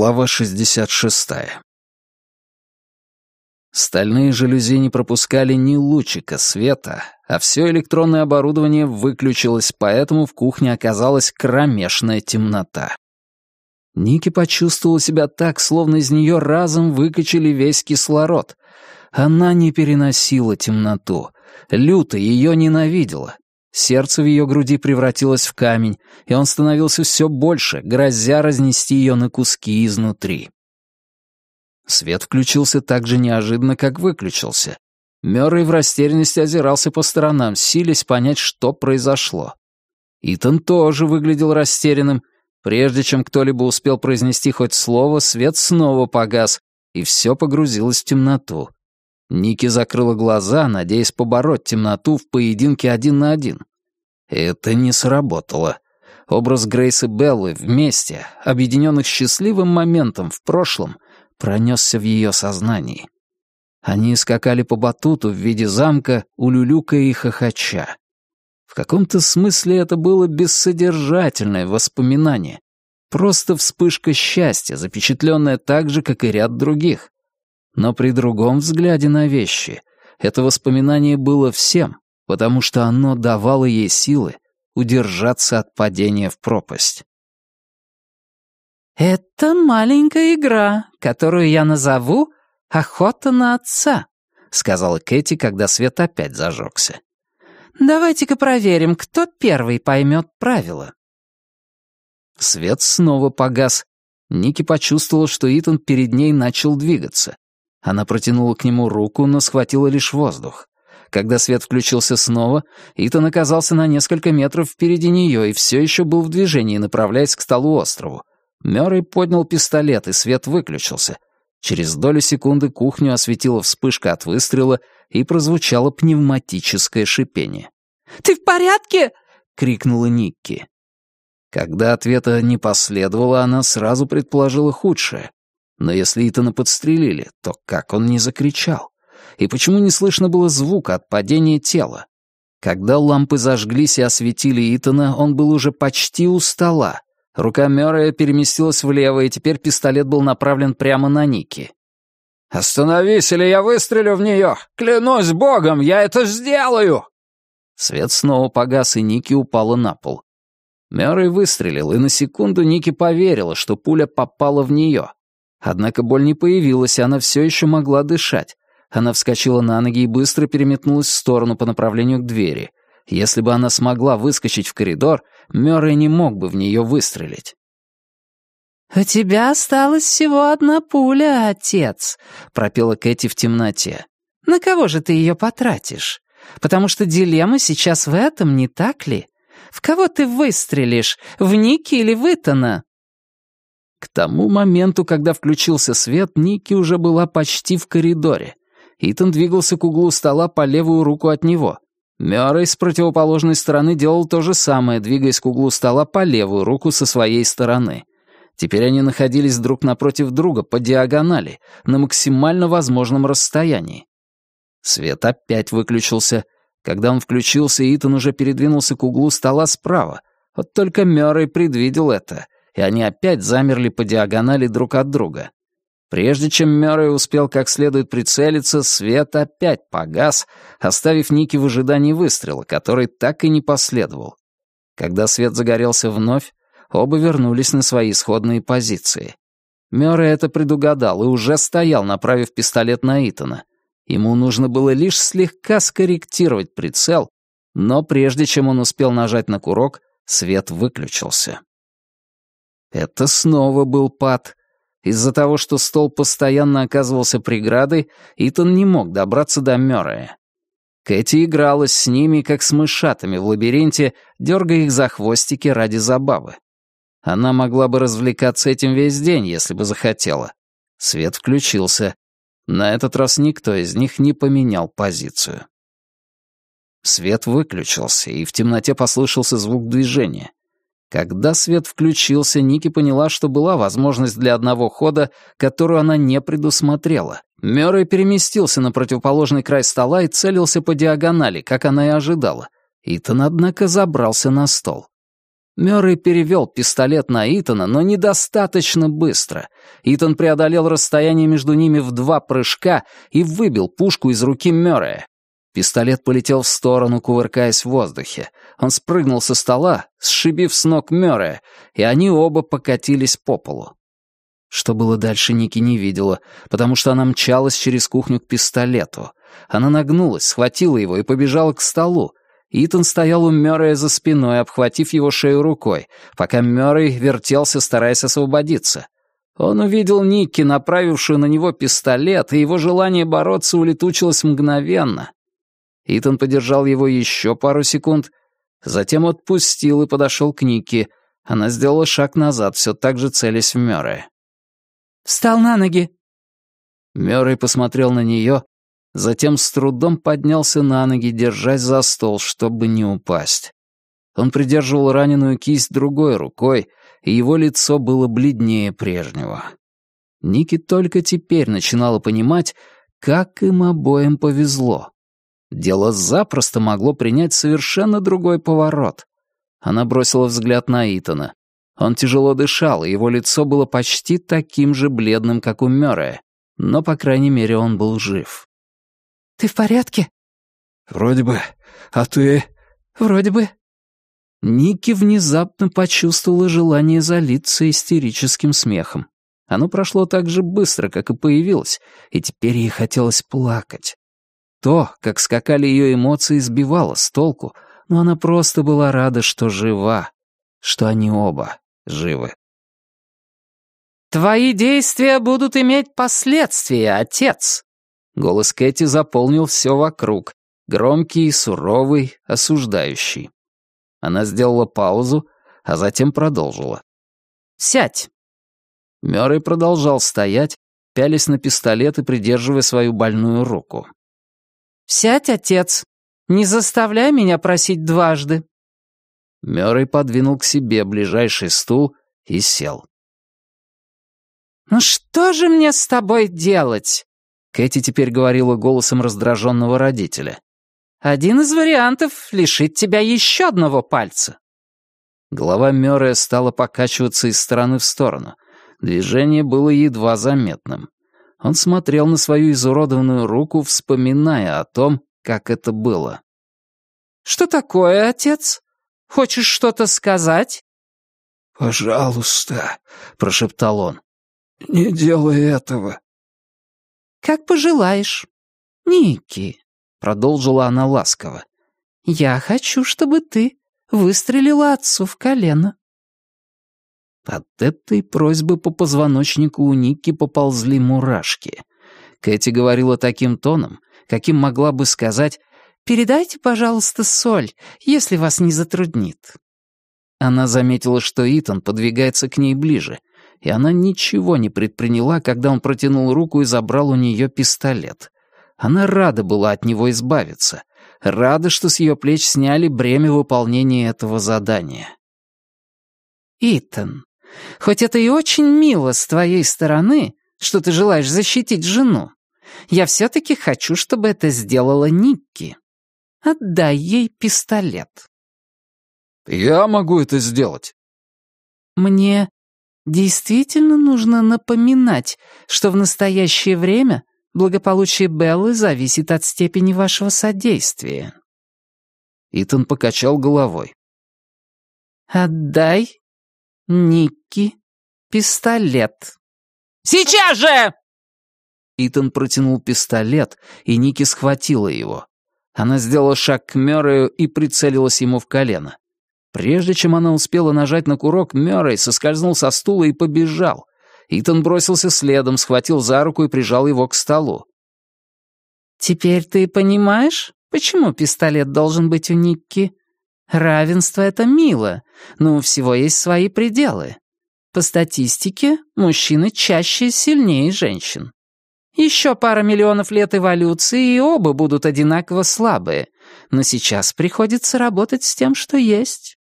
Глава 66. Стальные жалюзи не пропускали ни лучика света, а все электронное оборудование выключилось, поэтому в кухне оказалась кромешная темнота. Ники почувствовала себя так, словно из нее разом выкачали весь кислород. Она не переносила темноту, люто ее ненавидела. Сердце в ее груди превратилось в камень, и он становился все больше, грозя разнести ее на куски изнутри. Свет включился так же неожиданно, как выключился. Мёррей в растерянности озирался по сторонам, силясь понять, что произошло. Итан тоже выглядел растерянным, Прежде чем кто-либо успел произнести хоть слово, свет снова погас, и все погрузилось в темноту. Ники закрыла глаза, надеясь побороть темноту в поединке один на один. Это не сработало. Образ Грейс и Беллы вместе, объединенных счастливым моментом в прошлом, пронесся в ее сознании. Они скакали по батуту в виде замка, улюлюкая и хохоча. В каком-то смысле это было бессодержательное воспоминание. Просто вспышка счастья, запечатленная так же, как и ряд других. Но при другом взгляде на вещи это воспоминание было всем, потому что оно давало ей силы удержаться от падения в пропасть. «Это маленькая игра, которую я назову «Охота на отца», — сказала Кэти, когда свет опять зажегся. Давайте-ка проверим, кто первый поймет правила». Свет снова погас. Ники почувствовала, что Итан перед ней начал двигаться. Она протянула к нему руку, но схватила лишь воздух. Когда свет включился снова, Итан оказался на несколько метров впереди нее и все еще был в движении, направляясь к столу острову. Мёррей поднял пистолет, и свет выключился. Через долю секунды кухню осветила вспышка от выстрела, и прозвучало пневматическое шипение. «Ты в порядке?» — крикнула Никки. Когда ответа не последовало, она сразу предположила худшее. Но если Итана подстрелили, то как он не закричал? И почему не слышно было звука от падения тела? Когда лампы зажглись и осветили Итана, он был уже почти у стола. Рука Мёррея переместилась влево, и теперь пистолет был направлен прямо на Ники. «Остановись, или я выстрелю в нее! Клянусь богом, я это сделаю!» Свет снова погас, и Ники упала на пол. Мёррей выстрелил, и на секунду Ники поверила, что пуля попала в нее. Однако боль не появилась, и она все еще могла дышать. Она вскочила на ноги и быстро переметнулась в сторону по направлению к двери. Если бы она смогла выскочить в коридор, Мёррей не мог бы в нее выстрелить. «У тебя осталась всего одна пуля, отец», — пропела Кэти в темноте. «На кого же ты ее потратишь? Потому что дилемма сейчас в этом, не так ли? В кого ты выстрелишь, в Ники или в Итана?» К тому моменту, когда включился свет, Ники уже была почти в коридоре. Итан двигался к углу стола по левую руку от него. Мёррей с противоположной стороны делал то же самое, двигаясь к углу стола по левую руку со своей стороны. Теперь они находились друг напротив друга по диагонали, на максимально возможном расстоянии. Свет опять выключился. Когда он включился, Итан уже передвинулся к углу стола справа. Вот только Мёррей предвидел это, и они опять замерли по диагонали друг от друга. Прежде чем Мёррей успел как следует прицелиться, свет опять погас, оставив Ники в ожидании выстрела, который так и не последовал. Когда свет загорелся вновь, Оба вернулись на свои исходные позиции. Мёррей это предугадал и уже стоял, направив пистолет на Итана. Ему нужно было лишь слегка скорректировать прицел, но прежде чем он успел нажать на курок, свет выключился. Это снова был пад. Из-за того, что стол постоянно оказывался преградой, Итан не мог добраться до Мёррея. Кэти игралась с ними, как с мышатами в лабиринте, дергая их за хвостики ради забавы. Она могла бы развлекаться этим весь день, если бы захотела. Свет включился. На этот раз никто из них не поменял позицию. Свет выключился, и в темноте послышался звук движения. Когда свет включился, Ники поняла, что была возможность для одного хода, которую она не предусмотрела. Мёррей переместился на противоположный край стола и целился по диагонали, как она и ожидала. Итан, однако, забрался на стол. Мёррей перевел пистолет на Итана, но недостаточно быстро. Итан преодолел расстояние между ними в два прыжка и выбил пушку из руки Мёррея. Пистолет полетел в сторону, кувыркаясь в воздухе. Он спрыгнул со стола, сшибив с ног Мёррея, и они оба покатились по полу. Что было дальше, Ники не видела, потому что она мчалась через кухню к пистолету. Она нагнулась, схватила его и побежала к столу. Итан стоял у Мёррея за спиной, обхватив его шею рукой, пока Мёррей вертелся, стараясь освободиться. Он увидел Ники, направившую на него пистолет, и его желание бороться улетучилось мгновенно. Итан подержал его еще пару секунд, затем отпустил и подошел к Нике. Она сделала шаг назад, все так же целясь в Мёррея. «Встал на ноги!» Мёррей посмотрел на нее, затем с трудом поднялся на ноги, держась за стол, чтобы не упасть. Он придерживал раненую кисть другой рукой, и его лицо было бледнее прежнего. Ники только теперь начинала понимать, как им обоим повезло. Дело запросто могло принять совершенно другой поворот. Она бросила взгляд на Итана. Он тяжело дышал, и его лицо было почти таким же бледным, как у Мёррея, но, по крайней мере, он был жив. «Ты в порядке?» «Вроде бы. А ты?» «Вроде бы». Ники внезапно почувствовала желание залиться истерическим смехом. Оно прошло так же быстро, как и появилось, и теперь ей хотелось плакать. То, как скакали ее эмоции, сбивало с толку, но она просто была рада, что жива, что они оба живы. «Твои действия будут иметь последствия, отец!» Голос Кэти заполнил все вокруг, громкий, суровый, осуждающий. Она сделала паузу, а затем продолжила. «Сядь!» Мёррей продолжал стоять, пялись на пистолет и придерживая свою больную руку. «Сядь, отец. Не заставляй меня просить дважды». Мёррей подвинул к себе ближайший стул и сел. «Ну что же мне с тобой делать?» Кэти теперь говорила голосом раздраженного родителя. «Один из вариантов — лишить тебя еще одного пальца». Голова Мёррея стала покачиваться из стороны в сторону. Движение было едва заметным. Он смотрел на свою изуродованную руку, вспоминая о том, как это было. «Что такое, отец? Хочешь что-то сказать?» «Пожалуйста», — прошептал он, — «не делай этого». «Как пожелаешь. Ники», — продолжила она ласково, — «я хочу, чтобы ты выстрелила отцу в колено». От этой просьбы по позвоночнику у Ники поползли мурашки. Кэти говорила таким тоном, каким могла бы сказать «Передайте, пожалуйста, соль, если вас не затруднит». Она заметила, что Итан подвигается к ней ближе, и она ничего не предприняла, когда он протянул руку и забрал у нее пистолет. Она рада была от него избавиться, рада, что с ее плеч сняли бремя выполнения этого задания. «Итан, Хоть это и очень мило с твоей стороны, что ты желаешь защитить жену, я все-таки хочу, чтобы это сделала Никки. Отдай ей пистолет». «Я могу это сделать». «Мне действительно нужно напоминать, что в настоящее время благополучие Беллы зависит от степени вашего содействия». Итан покачал головой. «Отдай Никки, пистолет». «Сейчас же!» Итан протянул пистолет, и Ники схватила его. Она сделала шаг к Мёррею и прицелилась ему в колено. Прежде чем она успела нажать на курок, Мёррей соскользнул со стула и побежал. Итан бросился следом, схватил за руку и прижал его к столу. «Теперь ты понимаешь, почему пистолет должен быть у Никки?» Равенство — это мило, но у всего есть свои пределы. По статистике, мужчины чаще сильнее женщин. Еще пара миллионов лет эволюции, и оба будут одинаково слабые. Но сейчас приходится работать с тем, что есть.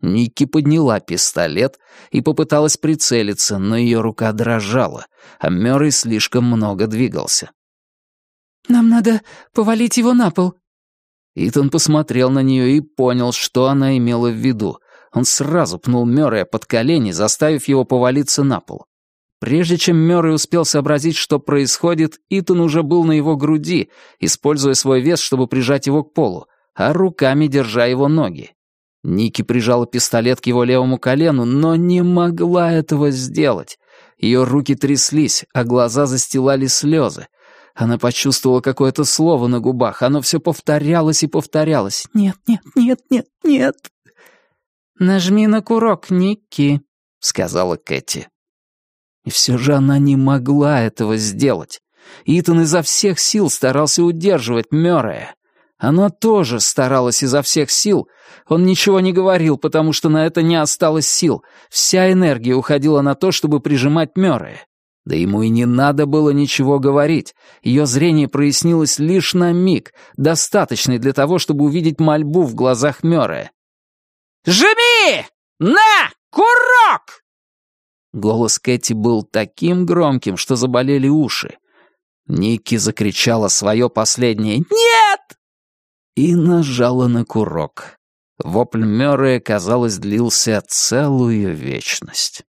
Никки подняла пистолет и попыталась прицелиться, но ее рука дрожала, а Мёррей слишком много двигался. «Нам надо повалить его на пол». Итан посмотрел на нее и понял, что она имела в виду. Он сразу пнул Мёррея под колени, заставив его повалиться на пол. Прежде чем Мёррей успел сообразить, что происходит, Итан уже был на его груди, используя свой вес, чтобы прижать его к полу, а руками держа его ноги. Ники прижала пистолет к его левому колену, но не могла этого сделать. Ее руки тряслись, а глаза застилали слезы. Она почувствовала какое-то слово на губах. Оно все повторялось и повторялось. «Нет, нет, нет, нет, нет». «Нажми на курок, Ники», — сказала Кэти. И все же она не могла этого сделать. Итан изо всех сил старался удерживать Мёррея. Она тоже старалась изо всех сил. Он ничего не говорил, потому что на это не осталось сил. Вся энергия уходила на то, чтобы прижимать Мёррея. Да ему и не надо было ничего говорить. Ее зрение прояснилось лишь на миг, достаточный для того, чтобы увидеть мольбу в глазах Мёррея. «Жми! На! Курок!» Голос Кэти был таким громким, что заболели уши. Ники закричала свое последнее «Нет!» и нажала на курок. Вопль Мёррея, казалось, длился целую вечность.